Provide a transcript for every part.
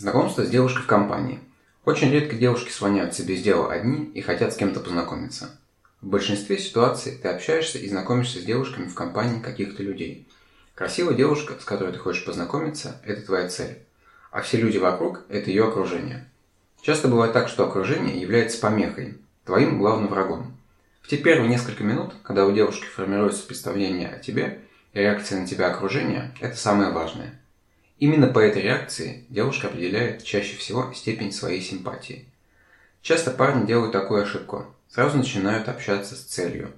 Знакомство с девушкой в компании. Очень редко девушки слоняются без дела одни и хотят с кем-то познакомиться. В большинстве ситуаций ты общаешься и знакомишься с девушками в компании каких-то людей. Красивая девушка, с которой ты хочешь познакомиться, это твоя цель. А все люди вокруг – это ее окружение. Часто бывает так, что окружение является помехой, твоим главным врагом. В те первые несколько минут, когда у девушки формируется представление о тебе и реакция на тебя окружения, это самое важное. Именно по этой реакции девушка определяет чаще всего степень своей симпатии. Часто парни делают такую ошибку. Сразу начинают общаться с целью.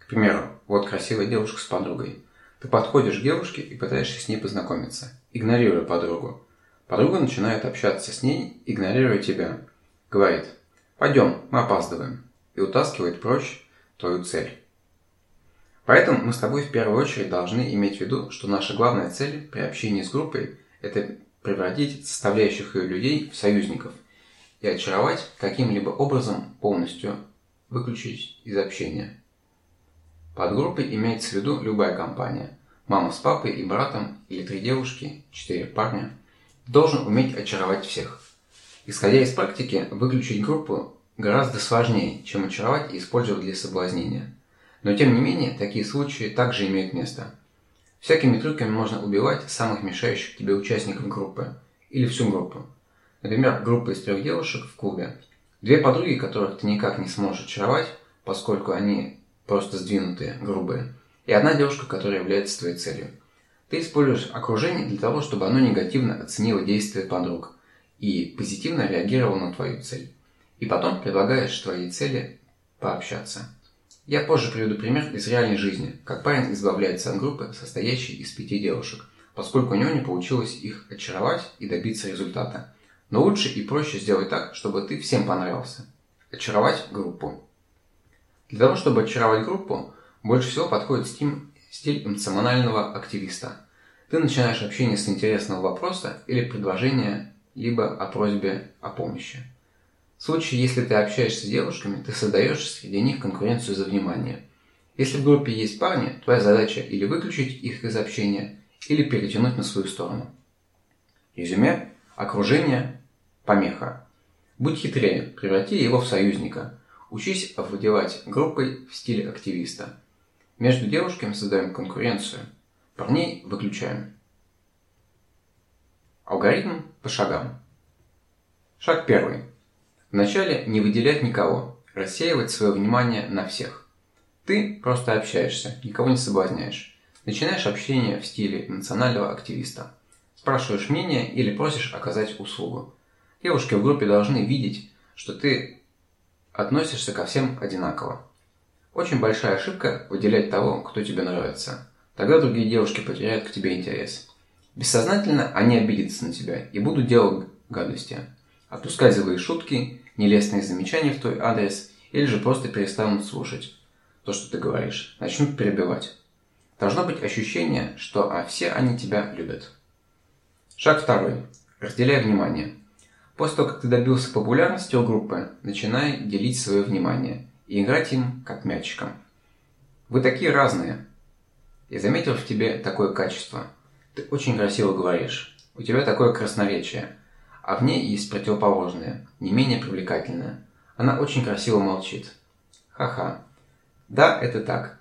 К примеру, вот красивая девушка с подругой. Ты подходишь к девушке и пытаешься с ней познакомиться, игнорируя подругу. Подруга начинает общаться с ней, игнорируя тебя. Говорит, пойдем, мы опаздываем. И утаскивает прочь твою цель. Поэтому мы с тобой в первую очередь должны иметь в виду, что наша главная цель при общении с группой – это превратить составляющих ее людей в союзников и очаровать каким-либо образом полностью выключить из общения. Под группой имеется в виду любая компания. Мама с папой и братом или три девушки, четыре парня. Должен уметь очаровать всех. Исходя из практики, выключить группу гораздо сложнее, чем очаровать и использовать для соблазнения – но тем не менее, такие случаи также имеют место. Всякими трюками можно убивать самых мешающих тебе участников группы или всю группу. Например, группа из трех девушек в клубе. Две подруги, которых ты никак не сможешь очаровать, поскольку они просто сдвинутые, грубые. И одна девушка, которая является твоей целью. Ты используешь окружение для того, чтобы оно негативно оценило действия подруг и позитивно реагировало на твою цель. И потом предлагаешь твоей цели пообщаться. Я позже приведу пример из реальной жизни, как парень избавляется от группы, состоящей из пяти девушек, поскольку у него не получилось их очаровать и добиться результата. Но лучше и проще сделать так, чтобы ты всем понравился. Очаровать группу. Для того, чтобы очаровать группу, больше всего подходит стиль, эмоционального активиста. Ты начинаешь общение с интересного вопроса или предложения, либо о просьбе о помощи. В случае, если ты общаешься с девушками, ты создаешь среди них конкуренцию за внимание. Если в группе есть парни, твоя задача или выключить их из общения, или перетянуть на свою сторону. Резюме. Окружение. Помеха. Будь хитрее, преврати его в союзника. Учись овладевать группой в стиле активиста. Между девушками создаем конкуренцию. Парней выключаем. Алгоритм по шагам. Шаг первый. Вначале не выделять никого, рассеивать свое внимание на всех. Ты просто общаешься, никого не соблазняешь. Начинаешь общение в стиле национального активиста. Спрашиваешь мнение или просишь оказать услугу. Девушки в группе должны видеть, что ты относишься ко всем одинаково. Очень большая ошибка выделять того, кто тебе нравится. Тогда другие девушки потеряют к тебе интерес. Бессознательно они обидятся на тебя и будут делать гадости отпускать злые шутки, нелестные замечания в твой адрес или же просто перестанут слушать то, что ты говоришь, начнут перебивать. Должно быть ощущение, что а все они тебя любят. Шаг второй. Разделяй внимание. После того, как ты добился популярности у группы, начинай делить свое внимание и играть им как мячиком. Вы такие разные. Я заметил в тебе такое качество. Ты очень красиво говоришь. У тебя такое красноречие а в ней есть противоположное, не менее привлекательное. Она очень красиво молчит. Ха-ха. Да, это так.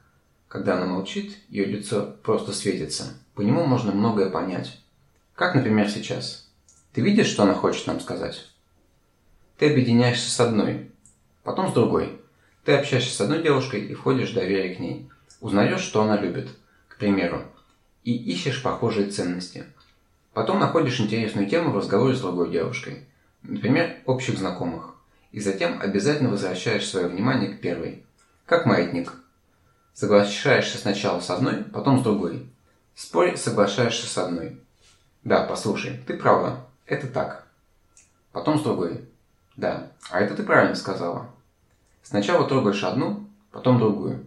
Когда она молчит, ее лицо просто светится. По нему можно многое понять. Как, например, сейчас. Ты видишь, что она хочет нам сказать? Ты объединяешься с одной, потом с другой. Ты общаешься с одной девушкой и входишь в доверие к ней. Узнаешь, что она любит, к примеру, и ищешь похожие ценности – Потом находишь интересную тему в разговоре с другой девушкой, например, общих знакомых, и затем обязательно возвращаешь свое внимание к первой, как маятник. Соглашаешься сначала с одной, потом с другой. Спорь, соглашаешься с одной. Да, послушай, ты права, это так. Потом с другой. Да, а это ты правильно сказала. Сначала трогаешь одну, потом другую.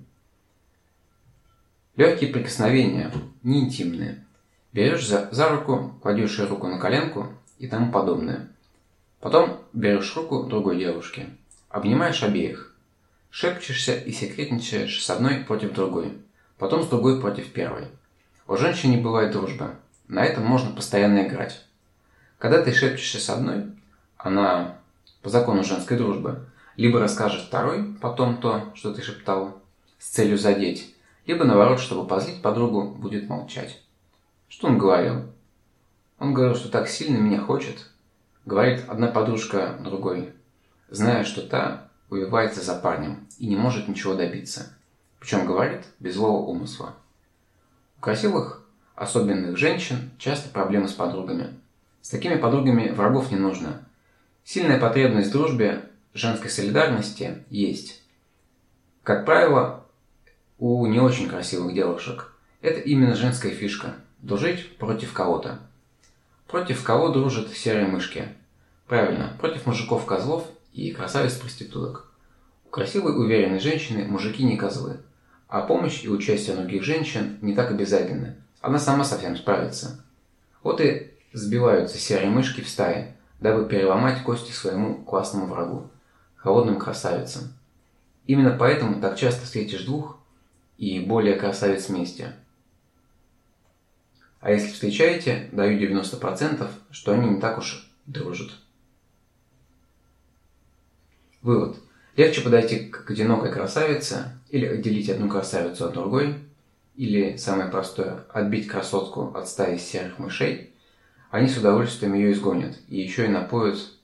Легкие прикосновения, не интимные. Берешь за, за руку, кладешь ее руку на коленку и тому подобное. Потом берешь руку другой девушки, обнимаешь обеих, шепчешься и секретничаешь с одной против другой, потом с другой против первой. У женщин не бывает дружбы, на этом можно постоянно играть. Когда ты шепчешься с одной, она по закону женской дружбы либо расскажет второй потом то, что ты шептал, с целью задеть, либо наоборот, чтобы позлить подругу, будет молчать. Что он говорил? Он говорил, что так сильно меня хочет. Говорит одна подружка другой, зная, что та увивается за парнем и не может ничего добиться. Причем говорит без злого умысла. У красивых, особенных женщин часто проблемы с подругами. С такими подругами врагов не нужно. Сильная потребность в дружбе, женской солидарности есть. Как правило, у не очень красивых девушек. Это именно женская фишка – дружить против кого-то. Против кого дружат серые мышки? Правильно, против мужиков-козлов и красавиц-проституток. У красивой уверенной женщины мужики не козлы. А помощь и участие других женщин не так обязательны. Она сама совсем справится. Вот и сбиваются серые мышки в стае, дабы переломать кости своему классному врагу, холодным красавицам. Именно поэтому так часто встретишь двух и более красавиц вместе. А если встречаете, даю 90%, что они не так уж дружат. Вывод. Легче подойти к одинокой красавице или отделить одну красавицу от другой, или, самое простое, отбить красотку от стаи серых мышей, они с удовольствием ее изгонят и еще и напоют,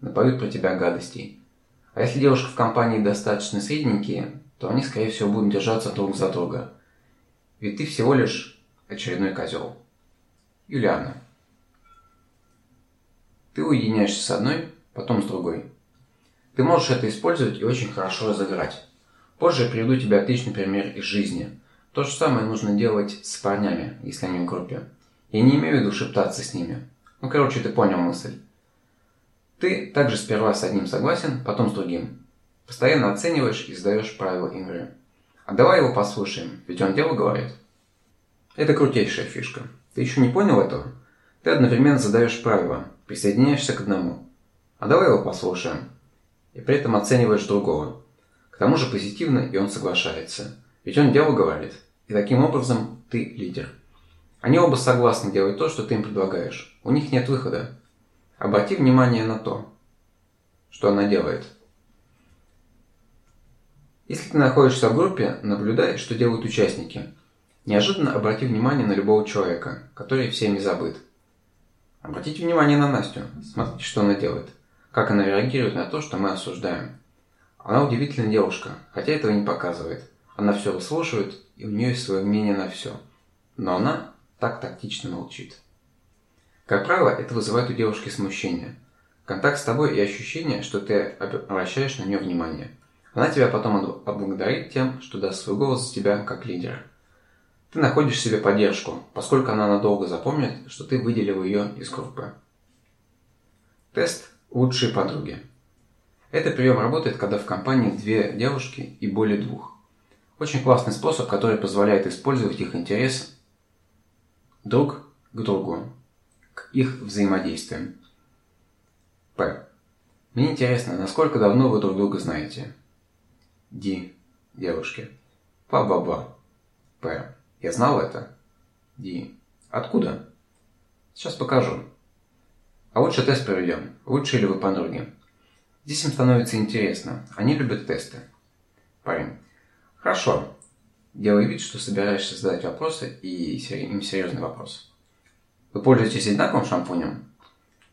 напоют про тебя гадостей. А если девушка в компании достаточно средненькие, то они, скорее всего, будут держаться друг за друга. Ведь ты всего лишь очередной козел. Юлиана. Ты уединяешься с одной, потом с другой. Ты можешь это использовать и очень хорошо разыграть. Позже я приведу тебе отличный пример из жизни. То же самое нужно делать с парнями, если они в группе. Я не имею в виду шептаться с ними. Ну, короче, ты понял мысль. Ты также сперва с одним согласен, потом с другим. Постоянно оцениваешь и сдаешь правила игры. А давай его послушаем, ведь он дело говорит. Это крутейшая фишка. Ты еще не понял этого? Ты одновременно задаешь правила, присоединяешься к одному. А давай его послушаем и при этом оцениваешь другого. К тому же позитивно, и он соглашается. Ведь он дело говорит. И таким образом ты лидер. Они оба согласны делать то, что ты им предлагаешь. У них нет выхода. Обрати внимание на то, что она делает. Если ты находишься в группе, наблюдай, что делают участники. Неожиданно обрати внимание на любого человека, который всем не забыт. Обратите внимание на Настю. Смотрите, что она делает как она реагирует на то, что мы осуждаем. Она удивительная девушка, хотя этого не показывает. Она все выслушивает, и у нее есть свое мнение на все. Но она так тактично молчит. Как правило, это вызывает у девушки смущение. Контакт с тобой и ощущение, что ты обращаешь на нее внимание. Она тебя потом отблагодарит тем, что даст свой голос за тебя как лидера. Ты находишь себе поддержку, поскольку она надолго запомнит, что ты выделил ее из группы. Тест Лучшие подруги. Этот прием работает, когда в компании две девушки и более двух. Очень классный способ, который позволяет использовать их интерес друг к другу, к их взаимодействиям. П. Мне интересно, насколько давно вы друг друга знаете? Ди. Девушки. Ба-ба-ба. П. Я знал это? Ди. Откуда? Сейчас покажу. А лучше тест проведем. Лучше ли вы подруги? Здесь им становится интересно. Они любят тесты. Парень. Хорошо. Делай вид, что собираешься задать вопросы и им серьезный вопрос. Вы пользуетесь одинаковым шампунем?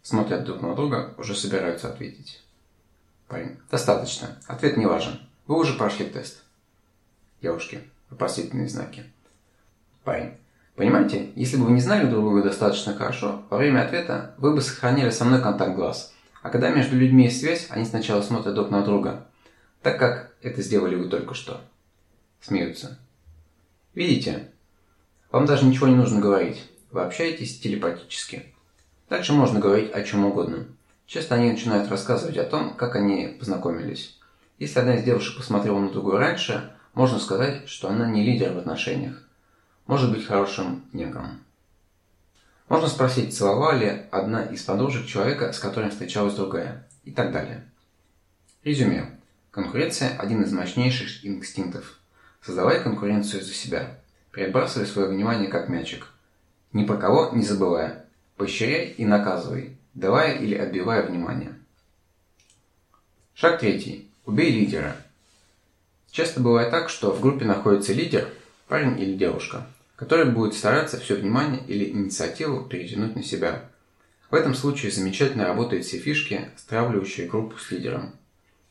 Смотрят друг на друга, уже собираются ответить. Парень. Достаточно. Ответ не важен. Вы уже прошли тест. Девушки. Вопросительные знаки. Парень. Понимаете, если бы вы не знали друг друга достаточно хорошо, во время ответа вы бы сохранили со мной контакт глаз. А когда между людьми есть связь, они сначала смотрят друг на друга, так как это сделали вы только что. Смеются. Видите? Вам даже ничего не нужно говорить. Вы общаетесь телепатически. Дальше можно говорить о чем угодно. Часто они начинают рассказывать о том, как они познакомились. Если одна из девушек посмотрела на другую раньше, можно сказать, что она не лидер в отношениях может быть хорошим негром. Можно спросить, целовала ли одна из подружек человека, с которым встречалась другая, и так далее. Резюме. Конкуренция – один из мощнейших инстинктов. Создавай конкуренцию за себя. Перебрасывай свое внимание как мячик. Ни про кого не забывая. Поощряй и наказывай. давая или отбивая внимание. Шаг третий. Убей лидера. Часто бывает так, что в группе находится лидер, парень или девушка, который будет стараться все внимание или инициативу перетянуть на себя. В этом случае замечательно работают все фишки, стравливающие группу с лидером.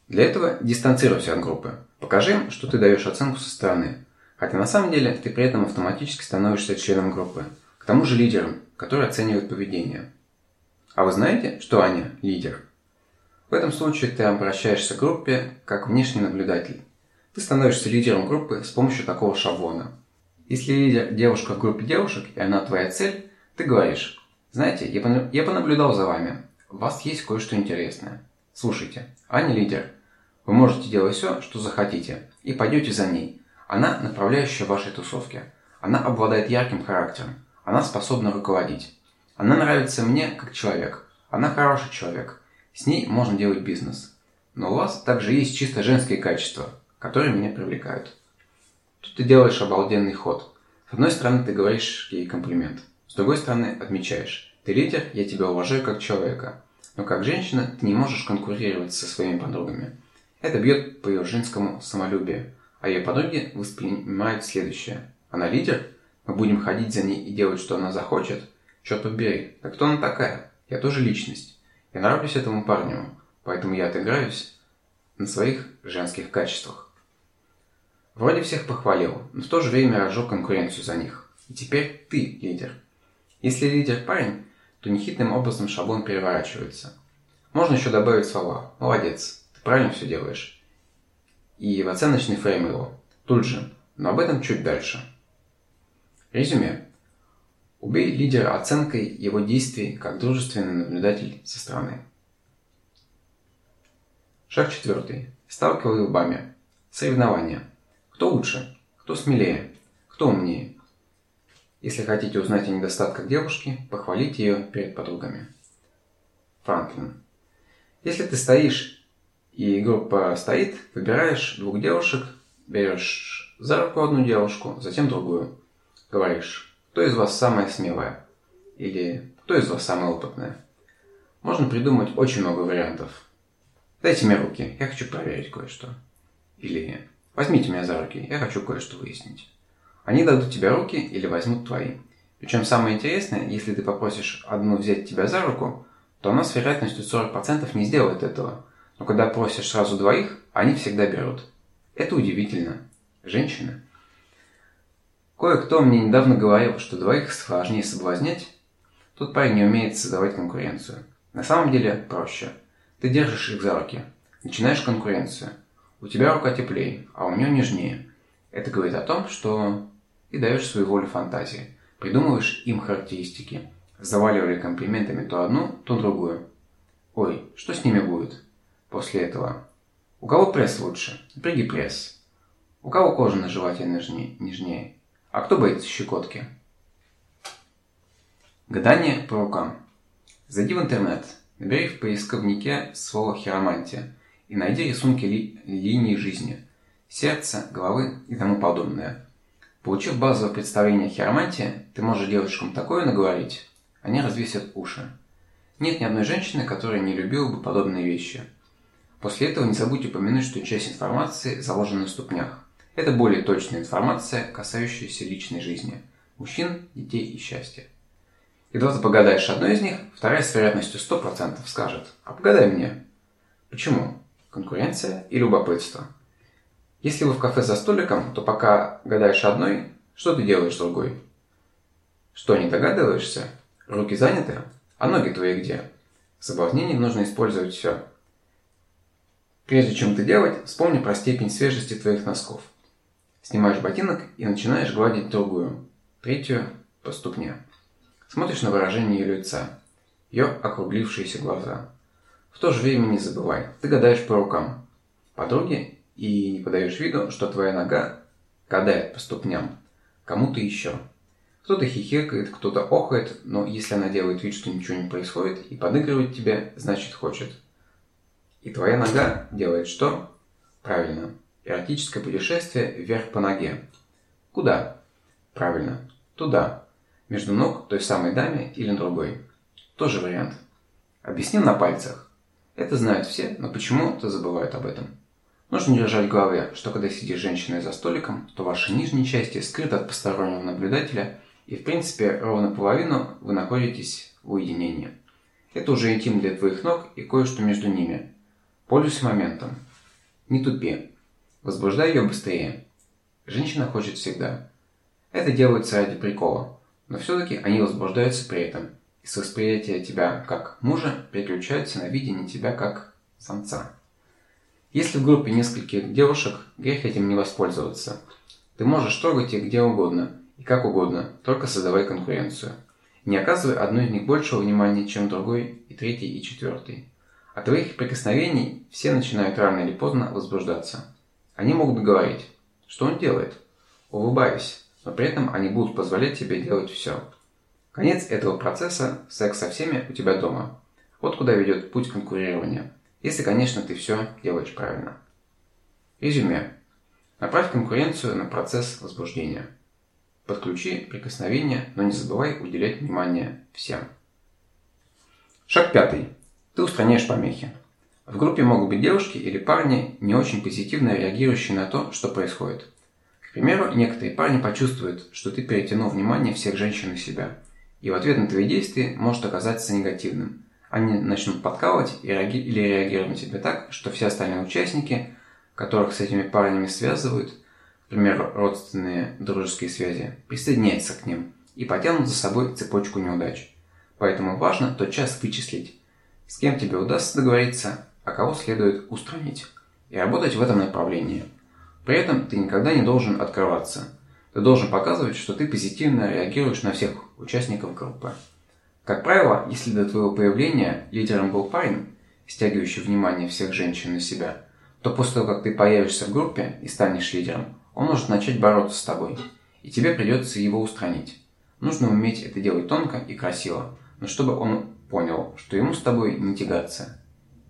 Для этого дистанцируйся от группы. Покажи им, что ты даешь оценку со стороны. Хотя на самом деле ты при этом автоматически становишься членом группы. К тому же лидером, который оценивает поведение. А вы знаете, что Аня – лидер? В этом случае ты обращаешься к группе как внешний наблюдатель. Ты становишься лидером группы с помощью такого шаблона. Если девушка в группе девушек, и она твоя цель, ты говоришь, знаете, я понаблюдал за вами, у вас есть кое-что интересное. Слушайте, Аня лидер. Вы можете делать все, что захотите, и пойдете за ней. Она направляющая вашей тусовки. Она обладает ярким характером. Она способна руководить. Она нравится мне как человек. Она хороший человек. С ней можно делать бизнес. Но у вас также есть чисто женские качества, которые меня привлекают. Тут ты делаешь обалденный ход. С одной стороны, ты говоришь ей комплимент. С другой стороны, отмечаешь. Ты лидер, я тебя уважаю как человека. Но как женщина ты не можешь конкурировать со своими подругами. Это бьет по ее женскому самолюбию. А ее подруги воспринимают следующее. Она лидер? Мы будем ходить за ней и делать, что она захочет? Черт побери, да кто она такая? Я тоже личность. Я нравлюсь этому парню, поэтому я отыграюсь на своих женских качествах. Вроде всех похвалил, но в то же время разжег конкуренцию за них. И теперь ты лидер. Если лидер парень, то нехитрым образом шаблон переворачивается. Можно еще добавить слова «молодец», «ты правильно все делаешь». И в оценочный фрейм его. Тут же, но об этом чуть дальше. Резюме. Убей лидера оценкой его действий как дружественный наблюдатель со стороны. Шаг четвертый. Сталкивай лбами. Соревнования. Кто лучше? Кто смелее? Кто умнее? Если хотите узнать о недостатках девушки, похвалите ее перед подругами. Франклин. Если ты стоишь и группа стоит, выбираешь двух девушек, берешь за руку одну девушку, затем другую. Говоришь, кто из вас самая смелая? Или кто из вас самая опытная? Можно придумать очень много вариантов. Дайте мне руки, я хочу проверить кое-что. Или возьмите меня за руки, я хочу кое-что выяснить. Они дадут тебе руки или возьмут твои. Причем самое интересное, если ты попросишь одну взять тебя за руку, то она с вероятностью 40% не сделает этого. Но когда просишь сразу двоих, они всегда берут. Это удивительно. Женщины. Кое-кто мне недавно говорил, что двоих сложнее соблазнять. Тут парень не умеет создавать конкуренцию. На самом деле проще. Ты держишь их за руки. Начинаешь конкуренцию. У тебя рука теплее, а у нее нежнее. Это говорит о том, что и даешь свою волю фантазии. Придумываешь им характеристики. Заваливали комплиментами то одну, то другую. Ой, что с ними будет? После этого. У кого пресс лучше? Напряги пресс. У кого кожа на животе нежнее? А кто боится щекотки? Гадание по рукам. Зайди в интернет, набери в поисковнике слово хиромантия и найди рисунки ли, линии жизни, сердца, головы и тому подобное. Получив базовое представление о хиромантии, ты можешь девушкам такое наговорить, они развесят уши. Нет ни одной женщины, которая не любила бы подобные вещи. После этого не забудь упомянуть, что часть информации заложена на ступнях. Это более точная информация, касающаяся личной жизни. Мужчин, детей и счастья. Едва ты погадаешь одной из них, вторая с вероятностью 100% скажет «А погадай мне». Почему? Конкуренция и любопытство. Если вы в кафе за столиком, то пока гадаешь одной, что ты делаешь другой? Что, не догадываешься? Руки заняты? А ноги твои где? В соблазнении нужно использовать все. Прежде чем это делать, вспомни про степень свежести твоих носков. Снимаешь ботинок и начинаешь гладить другую, третью по ступне. Смотришь на выражение ее лица, ее округлившиеся глаза. В то же время не забывай, ты гадаешь по рукам. Подруги и не подаешь виду, что твоя нога кадает по ступням кому-то еще. Кто-то хихикает, кто-то охает, но если она делает вид, что ничего не происходит и подыгрывает тебе, значит хочет. И твоя нога делает что? Правильно. Эротическое путешествие вверх по ноге. Куда? Правильно. Туда. Между ног той самой даме или другой. Тоже вариант. Объяснил на пальцах. Это знают все, но почему-то забывают об этом. Нужно держать в голове, что когда сидишь женщиной за столиком, то ваши нижние части скрыты от постороннего наблюдателя, и в принципе ровно половину вы находитесь в уединении. Это уже интим для твоих ног и кое-что между ними. Пользуйся моментом. Не тупи. Возбуждай ее быстрее. Женщина хочет всегда. Это делается ради прикола, но все-таки они возбуждаются при этом, и с восприятия тебя как мужа переключаются на видение тебя как самца. Если в группе нескольких девушек, грех этим не воспользоваться. Ты можешь трогать их где угодно и как угодно, только создавай конкуренцию. Не оказывай одной из них большего внимания, чем другой, и третий, и четвертый. От твоих прикосновений все начинают рано или поздно возбуждаться. Они могут говорить, что он делает, улыбаясь, но при этом они будут позволять тебе делать все. Конец этого процесса – секс со всеми у тебя дома. Вот куда ведет путь конкурирования – если, конечно, ты все делаешь правильно. Резюме. Направь конкуренцию на процесс возбуждения. Подключи прикосновение, но не забывай уделять внимание всем. Шаг пятый. Ты устраняешь помехи. В группе могут быть девушки или парни, не очень позитивно реагирующие на то, что происходит. К примеру, некоторые парни почувствуют, что ты перетянул внимание всех женщин на себя, и в ответ на твои действия может оказаться негативным – они начнут подкалывать или реагировать на тебя так, что все остальные участники, которых с этими парнями связывают, например, родственные дружеские связи, присоединяются к ним и потянут за собой цепочку неудач. Поэтому важно тот час вычислить, с кем тебе удастся договориться, а кого следует устранить, и работать в этом направлении. При этом ты никогда не должен открываться. Ты должен показывать, что ты позитивно реагируешь на всех участников группы. Как правило, если до твоего появления лидером был парень, стягивающий внимание всех женщин на себя, то после того, как ты появишься в группе и станешь лидером, он может начать бороться с тобой, и тебе придется его устранить. Нужно уметь это делать тонко и красиво, но чтобы он понял, что ему с тобой не тягаться.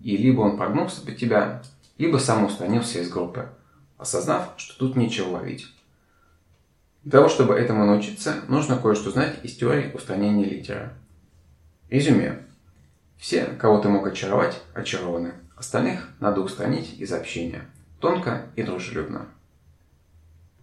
И либо он прогнулся под тебя, либо сам устранился из группы, осознав, что тут нечего ловить. Для того, чтобы этому научиться, нужно кое-что знать из теории устранения лидера. Резюме. Все, кого ты мог очаровать, очарованы. Остальных надо устранить из общения. Тонко и дружелюбно.